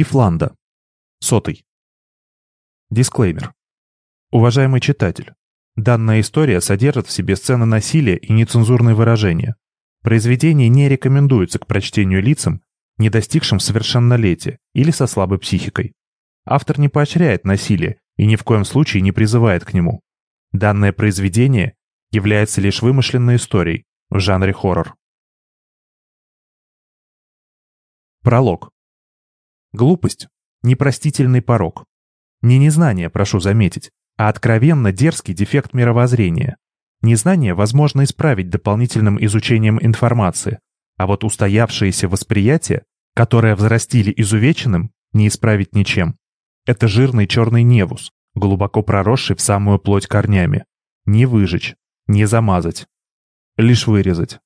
Ифланда. Сотый. Дисклеймер. Уважаемый читатель, данная история содержит в себе сцены насилия и нецензурные выражения. Произведение не рекомендуется к прочтению лицам, не достигшим совершеннолетия или со слабой психикой. Автор не поощряет насилие и ни в коем случае не призывает к нему. Данное произведение является лишь вымышленной историей в жанре хоррор. Пролог. Глупость – непростительный порог. Не незнание, прошу заметить, а откровенно дерзкий дефект мировоззрения. Незнание возможно исправить дополнительным изучением информации, а вот устоявшееся восприятие, которое взрастили изувеченным, не исправить ничем. Это жирный черный невус, глубоко проросший в самую плоть корнями. Не выжечь, не замазать. Лишь вырезать.